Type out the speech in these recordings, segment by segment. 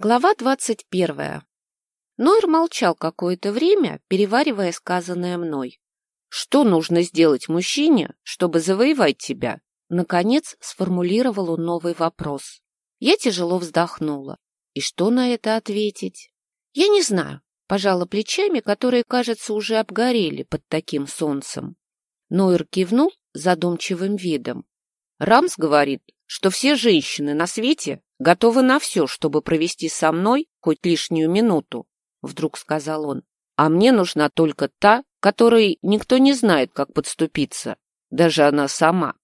Глава двадцать первая. Нойр молчал какое-то время, переваривая сказанное мной. «Что нужно сделать мужчине, чтобы завоевать тебя?» Наконец сформулировал он новый вопрос. Я тяжело вздохнула. И что на это ответить? Я не знаю. Пожала плечами, которые, кажется, уже обгорели под таким солнцем. Нойр кивнул задумчивым видом. Рамс говорит, что все женщины на свете готовы на все, чтобы провести со мной хоть лишнюю минуту, — вдруг сказал он. А мне нужна только та, которой никто не знает, как подступиться, даже она сама.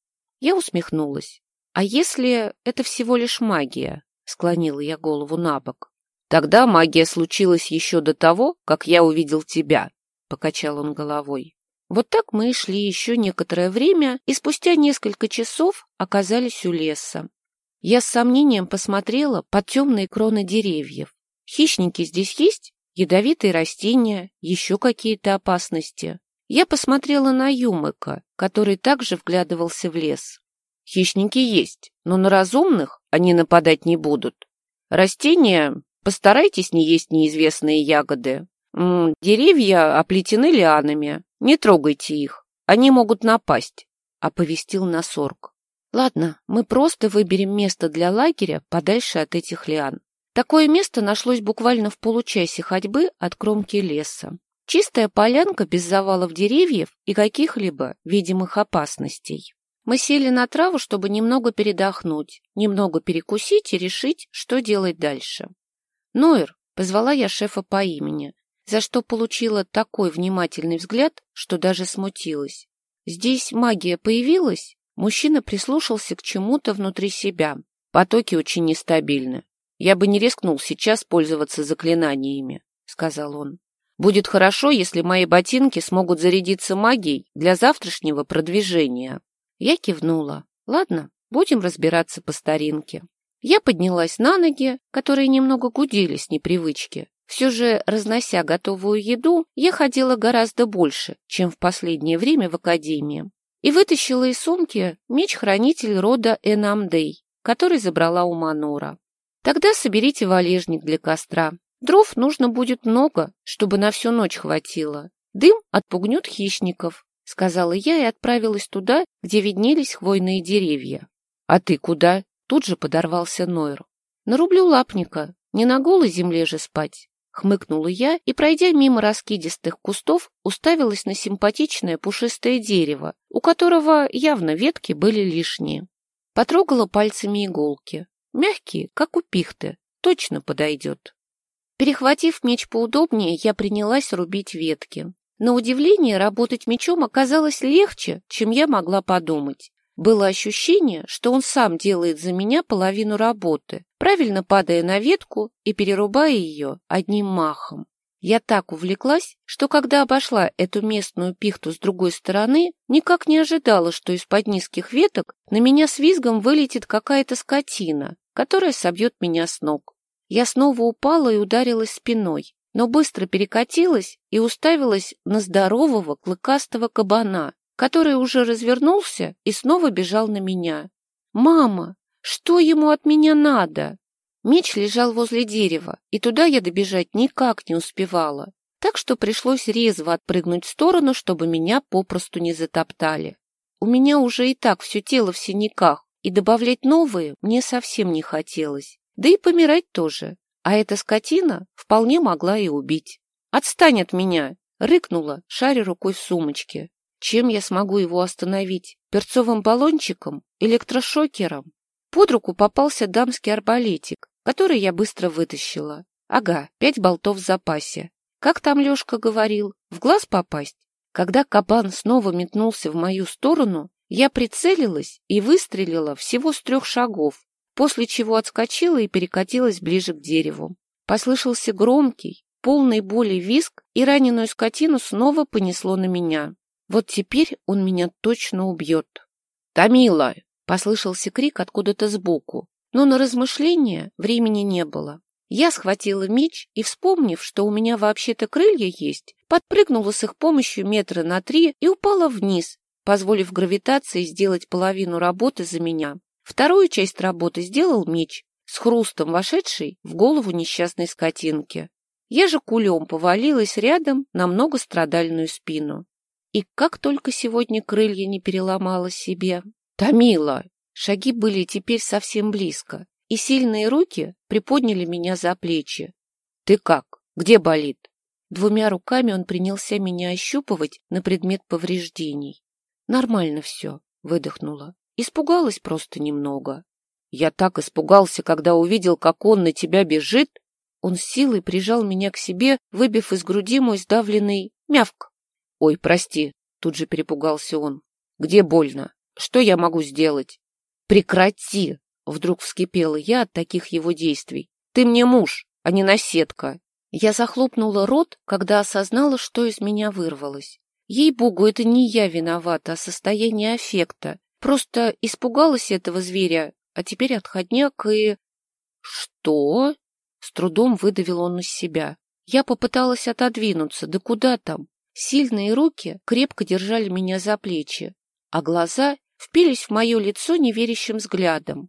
Я усмехнулась. А если это всего лишь магия? — склонила я голову на бок. Тогда магия случилась еще до того, как я увидел тебя, — покачал он головой. Вот так мы шли еще некоторое время, и спустя несколько часов оказались у леса. Я с сомнением посмотрела под темные кроны деревьев. Хищники здесь есть? Ядовитые растения? Еще какие-то опасности? Я посмотрела на Юмыка, который также вглядывался в лес. Хищники есть, но на разумных они нападать не будут. Растения, постарайтесь не есть неизвестные ягоды. М -м, деревья оплетены лианами, не трогайте их, они могут напасть, — оповестил Насорг. Ладно, мы просто выберем место для лагеря подальше от этих лиан. Такое место нашлось буквально в получасе ходьбы от кромки леса. Чистая полянка без завалов деревьев и каких-либо видимых опасностей. Мы сели на траву, чтобы немного передохнуть, немного перекусить и решить, что делать дальше. «Нойр», — позвала я шефа по имени, за что получила такой внимательный взгляд, что даже смутилась. «Здесь магия появилась?» Мужчина прислушался к чему-то внутри себя. Потоки очень нестабильны. Я бы не рискнул сейчас пользоваться заклинаниями, — сказал он. Будет хорошо, если мои ботинки смогут зарядиться магией для завтрашнего продвижения. Я кивнула. Ладно, будем разбираться по старинке. Я поднялась на ноги, которые немного гудели с непривычки. Все же, разнося готовую еду, я ходила гораздо больше, чем в последнее время в академии и вытащила из сумки меч-хранитель рода Энамдей, который забрала у Манора. Тогда соберите валежник для костра. Дров нужно будет много, чтобы на всю ночь хватило. Дым отпугнет хищников, — сказала я и отправилась туда, где виднелись хвойные деревья. — А ты куда? — тут же подорвался Нойр. — Нарублю лапника. Не на голой земле же спать. Хмыкнула я и, пройдя мимо раскидистых кустов, уставилась на симпатичное пушистое дерево, у которого явно ветки были лишние. Потрогала пальцами иголки. Мягкие, как у пихты. Точно подойдет. Перехватив меч поудобнее, я принялась рубить ветки. На удивление, работать мечом оказалось легче, чем я могла подумать. Было ощущение, что он сам делает за меня половину работы, правильно падая на ветку и перерубая ее одним махом. Я так увлеклась, что когда обошла эту местную пихту с другой стороны, никак не ожидала, что из-под низких веток на меня с визгом вылетит какая-то скотина, которая собьет меня с ног. Я снова упала и ударилась спиной, но быстро перекатилась и уставилась на здорового клыкастого кабана, который уже развернулся и снова бежал на меня. «Мама, что ему от меня надо?» Меч лежал возле дерева, и туда я добежать никак не успевала, так что пришлось резво отпрыгнуть в сторону, чтобы меня попросту не затоптали. У меня уже и так все тело в синяках, и добавлять новые мне совсем не хотелось, да и помирать тоже, а эта скотина вполне могла и убить. «Отстань от меня!» — рыкнула, шаря рукой в сумочке. Чем я смогу его остановить? Перцовым баллончиком? Электрошокером? Под руку попался дамский арбалетик, который я быстро вытащила. Ага, пять болтов в запасе. Как там Лешка говорил? В глаз попасть? Когда кабан снова метнулся в мою сторону, я прицелилась и выстрелила всего с трех шагов, после чего отскочила и перекатилась ближе к дереву. Послышался громкий, полный боли виск, и раненую скотину снова понесло на меня. Вот теперь он меня точно убьет. «Томила!» — послышался крик откуда-то сбоку, но на размышления времени не было. Я схватила меч и, вспомнив, что у меня вообще-то крылья есть, подпрыгнула с их помощью метра на три и упала вниз, позволив гравитации сделать половину работы за меня. Вторую часть работы сделал меч, с хрустом вошедший в голову несчастной скотинки. Я же кулем повалилась рядом на многострадальную спину. И как только сегодня крылья не переломала себе. Томила! Шаги были теперь совсем близко, и сильные руки приподняли меня за плечи. «Ты как? Где болит?» Двумя руками он принялся меня ощупывать на предмет повреждений. «Нормально все», — выдохнула. Испугалась просто немного. Я так испугался, когда увидел, как он на тебя бежит. Он силой прижал меня к себе, выбив из груди мой сдавленный мявк. «Ой, прости», — тут же перепугался он. «Где больно? Что я могу сделать?» «Прекрати!» — вдруг вскипела я от таких его действий. «Ты мне муж, а не наседка!» Я захлопнула рот, когда осознала, что из меня вырвалось. Ей-богу, это не я виновата, а состояние аффекта. Просто испугалась этого зверя, а теперь отходняк и... Что? С трудом выдавил он из себя. Я попыталась отодвинуться, да куда там? Сильные руки крепко держали меня за плечи, а глаза впились в мое лицо неверящим взглядом.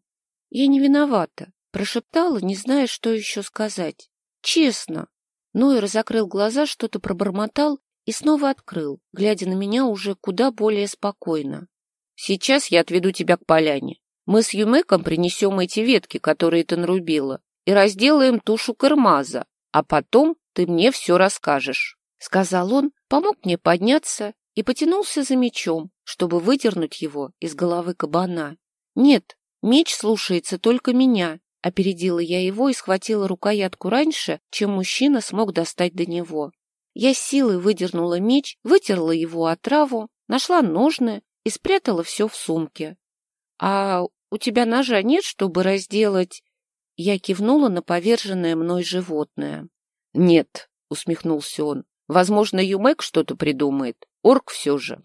Я не виновата, прошептала, не зная, что еще сказать. Честно. Нойер закрыл глаза, что-то пробормотал и снова открыл, глядя на меня уже куда более спокойно. «Сейчас я отведу тебя к поляне. Мы с Юмеком принесем эти ветки, которые ты нарубила, и разделаем тушу кармаза, а потом ты мне все расскажешь», — сказал он, помог мне подняться и потянулся за мечом, чтобы выдернуть его из головы кабана. «Нет, меч слушается только меня», Опередила я его и схватила рукоятку раньше, чем мужчина смог достать до него. Я силой выдернула меч, вытерла его отраву, нашла ножны и спрятала все в сумке. — А у тебя ножа нет, чтобы разделать... Я кивнула на поверженное мной животное. — Нет, — усмехнулся он. — Возможно, Юмек что-то придумает. Орк все же.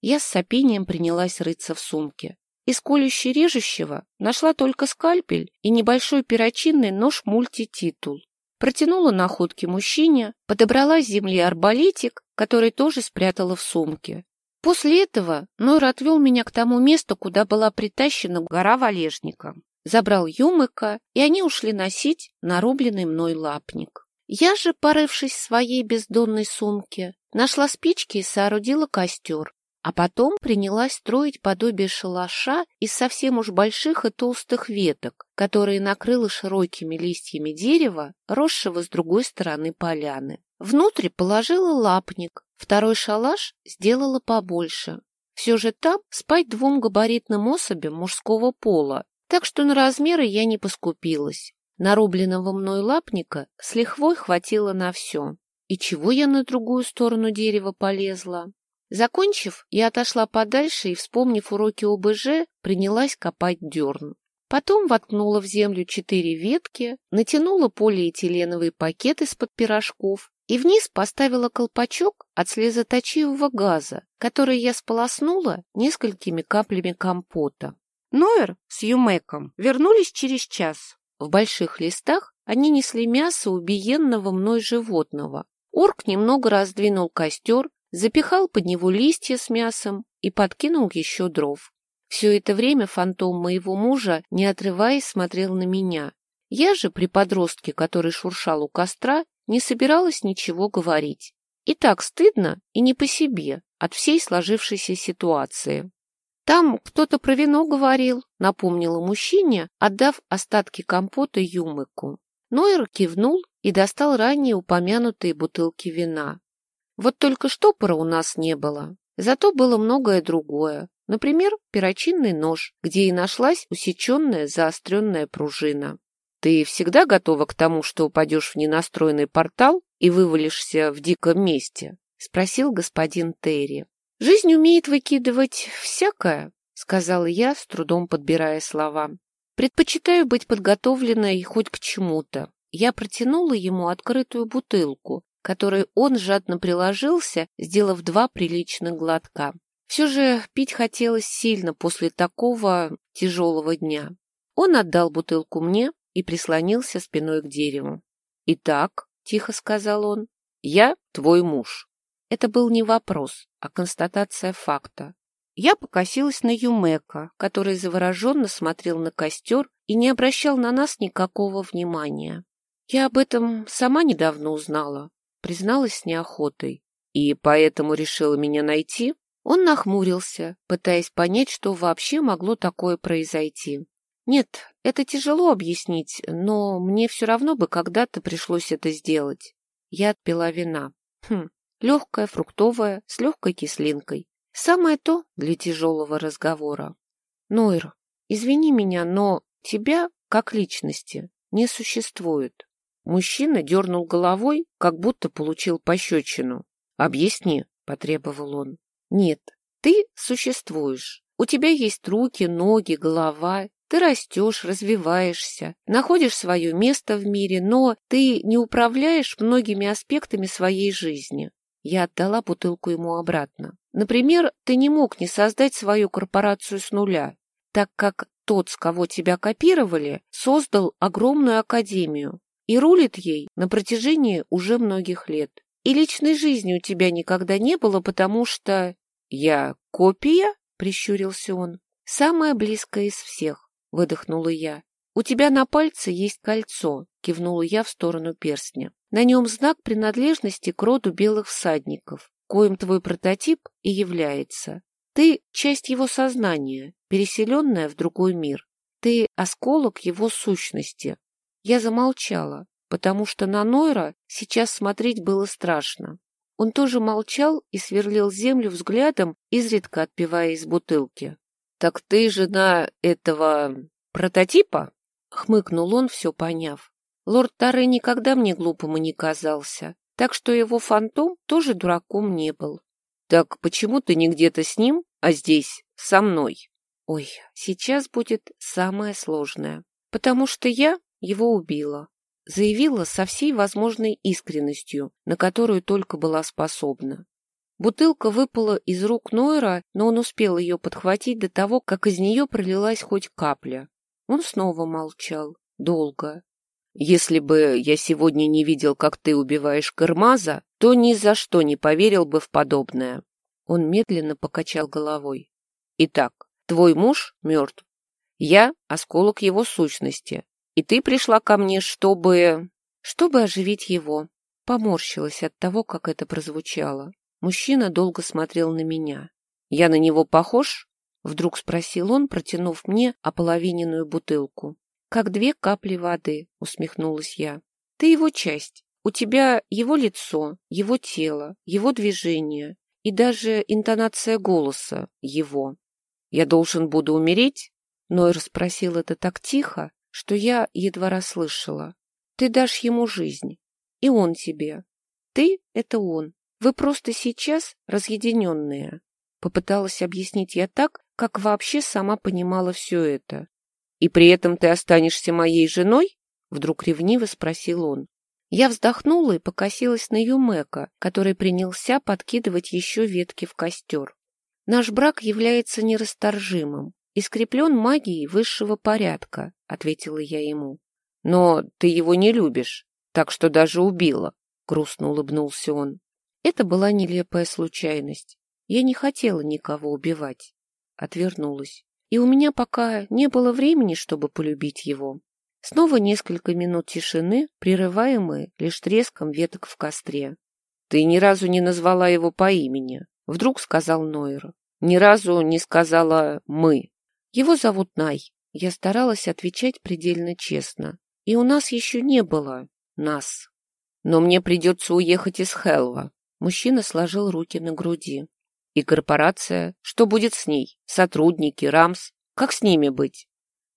Я с сопением принялась рыться в сумке. Из колюще-режущего нашла только скальпель и небольшой перочинный нож мультититул. Протянула находки мужчине, подобрала с земли арбалетик, который тоже спрятала в сумке. После этого Нойр отвел меня к тому месту, куда была притащена гора валежника. Забрал Юмыка, и они ушли носить нарубленный мной лапник. Я же, порывшись в своей бездонной сумке, нашла спички и соорудила костер, а потом принялась строить подобие шалаша из совсем уж больших и толстых веток, которые накрыла широкими листьями дерева, росшего с другой стороны поляны. Внутрь положила лапник, второй шалаш сделала побольше. Все же там спать двум габаритным особям мужского пола, так что на размеры я не поскупилась. Нарубленного мной лапника с лихвой хватило на все. И чего я на другую сторону дерева полезла? Закончив, я отошла подальше и, вспомнив уроки ОБЖ, принялась копать дерн. Потом воткнула в землю четыре ветки, натянула полиэтиленовый пакет из-под пирожков и вниз поставила колпачок от слезоточивого газа, который я сполоснула несколькими каплями компота. Ноэр с Юмеком вернулись через час. В больших листах они несли мясо убиенного мной животного. Орк немного раздвинул костер, запихал под него листья с мясом и подкинул еще дров. Все это время фантом моего мужа, не отрываясь, смотрел на меня. Я же, при подростке, который шуршал у костра, не собиралась ничего говорить. И так стыдно, и не по себе, от всей сложившейся ситуации. «Там кто-то про вино говорил», — напомнила мужчине, отдав остатки компота Юмыку. Нойер кивнул и достал ранее упомянутые бутылки вина. Вот только штопора у нас не было. Зато было многое другое. Например, перочинный нож, где и нашлась усеченная заостренная пружина. Ты всегда готова к тому, что упадешь в ненастроенный портал и вывалишься в диком месте? Спросил господин Терри. Жизнь умеет выкидывать всякое, сказала я, с трудом подбирая слова. Предпочитаю быть подготовленной хоть к чему-то. Я протянула ему открытую бутылку, которой он жадно приложился, сделав два приличных глотка. Все же пить хотелось сильно после такого тяжелого дня. Он отдал бутылку мне и прислонился спиной к дереву. «Итак», — тихо сказал он, — «я твой муж». Это был не вопрос, а констатация факта. Я покосилась на Юмека, который завороженно смотрел на костер и не обращал на нас никакого внимания. Я об этом сама недавно узнала, призналась с неохотой. И поэтому решила меня найти? Он нахмурился, пытаясь понять, что вообще могло такое произойти. Нет, это тяжело объяснить, но мне все равно бы когда-то пришлось это сделать. Я отпила вина. Хм, легкая, фруктовая, с легкой кислинкой. Самое то для тяжелого разговора. Нойр, извини меня, но тебя, как личности, не существует. Мужчина дернул головой, как будто получил пощечину. «Объясни», — потребовал он. «Нет, ты существуешь. У тебя есть руки, ноги, голова. Ты растешь, развиваешься, находишь свое место в мире, но ты не управляешь многими аспектами своей жизни. Я отдала бутылку ему обратно. Например, ты не мог не создать свою корпорацию с нуля, так как тот, с кого тебя копировали, создал огромную академию и рулит ей на протяжении уже многих лет. И личной жизни у тебя никогда не было, потому что... Я копия? Прищурился он. Самая близкая из всех, выдохнула я. У тебя на пальце есть кольцо, кивнула я в сторону перстня. На нем знак принадлежности к роду белых всадников, коим твой прототип и является. Ты — часть его сознания, переселенная в другой мир. Ты — осколок его сущности. Я замолчала, потому что на Нойра сейчас смотреть было страшно. Он тоже молчал и сверлил землю взглядом, изредка отпивая из бутылки. — Так ты жена этого прототипа? — хмыкнул он, все поняв. Лорд Таре никогда мне глупым и не казался, так что его фантом тоже дураком не был. Так почему ты не где-то с ним, а здесь, со мной? Ой, сейчас будет самое сложное, потому что я его убила. Заявила со всей возможной искренностью, на которую только была способна. Бутылка выпала из рук Нойра, но он успел ее подхватить до того, как из нее пролилась хоть капля. Он снова молчал. Долго. Если бы я сегодня не видел, как ты убиваешь Кармаза, то ни за что не поверил бы в подобное. Он медленно покачал головой. Итак, твой муж мертв. Я — осколок его сущности. И ты пришла ко мне, чтобы... Чтобы оживить его. Поморщилась от того, как это прозвучало. Мужчина долго смотрел на меня. Я на него похож? Вдруг спросил он, протянув мне ополовиненную бутылку. «Как две капли воды», — усмехнулась я. «Ты его часть. У тебя его лицо, его тело, его движение и даже интонация голоса его. Я должен буду умереть?» Нойер спросил это так тихо, что я едва расслышала. «Ты дашь ему жизнь, и он тебе. Ты — это он. Вы просто сейчас разъединенные». Попыталась объяснить я так, как вообще сама понимала все это. «И при этом ты останешься моей женой?» Вдруг ревниво спросил он. Я вздохнула и покосилась на Юмека, который принялся подкидывать еще ветки в костер. «Наш брак является нерасторжимым и скреплен магией высшего порядка», — ответила я ему. «Но ты его не любишь, так что даже убила», — грустно улыбнулся он. Это была нелепая случайность. Я не хотела никого убивать. Отвернулась и у меня пока не было времени, чтобы полюбить его. Снова несколько минут тишины, прерываемые лишь треском веток в костре. — Ты ни разу не назвала его по имени, — вдруг сказал Нойер. — Ни разу не сказала «мы». Его зовут Най. Я старалась отвечать предельно честно. И у нас еще не было нас. Но мне придется уехать из Хелва. Мужчина сложил руки на груди. И корпорация? Что будет с ней? Сотрудники, РАМС? Как с ними быть?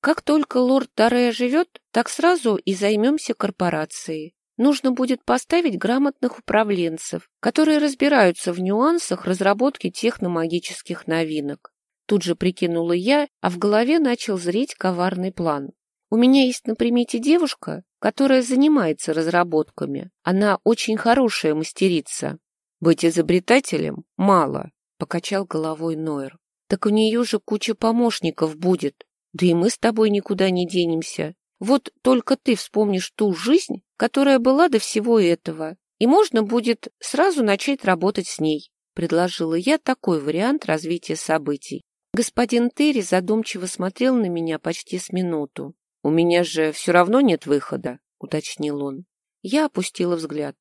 Как только лорд Тарея живет, так сразу и займемся корпорацией. Нужно будет поставить грамотных управленцев, которые разбираются в нюансах разработки техномагических новинок. Тут же прикинула я, а в голове начал зреть коварный план. У меня есть на примете девушка, которая занимается разработками. Она очень хорошая мастерица. Быть изобретателем мало покачал головой Нойер. Так у нее же куча помощников будет. Да и мы с тобой никуда не денемся. Вот только ты вспомнишь ту жизнь, которая была до всего этого, и можно будет сразу начать работать с ней. предложила я такой вариант развития событий. Господин Терри задумчиво смотрел на меня почти с минуту. «У меня же все равно нет выхода», — уточнил он. Я опустила взгляд.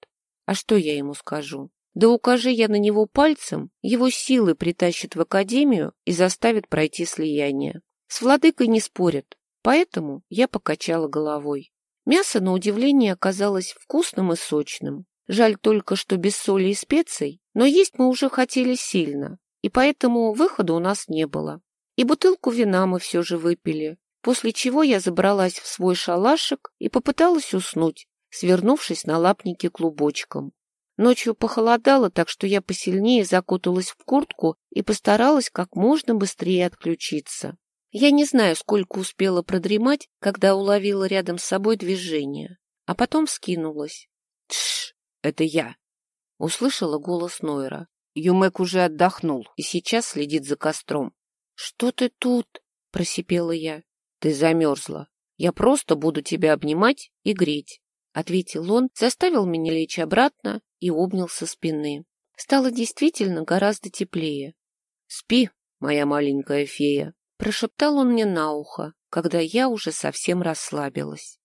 А что я ему скажу? Да укажи я на него пальцем, его силы притащат в академию и заставят пройти слияние. С владыкой не спорят, поэтому я покачала головой. Мясо, на удивление, оказалось вкусным и сочным. Жаль только, что без соли и специй, но есть мы уже хотели сильно, и поэтому выхода у нас не было. И бутылку вина мы все же выпили, после чего я забралась в свой шалашик и попыталась уснуть, свернувшись на лапнике клубочком. Ночью похолодало, так что я посильнее закуталась в куртку и постаралась как можно быстрее отключиться. Я не знаю, сколько успела продремать, когда уловила рядом с собой движение, а потом скинулась. «Тш, это я!» Услышала голос Нойра. Юмек уже отдохнул и сейчас следит за костром. «Что ты тут?» — просипела я. «Ты замерзла. Я просто буду тебя обнимать и греть», — ответил он, заставил меня лечь обратно и обнял со спины. Стало действительно гораздо теплее. «Спи, моя маленькая фея», — прошептал он мне на ухо, когда я уже совсем расслабилась.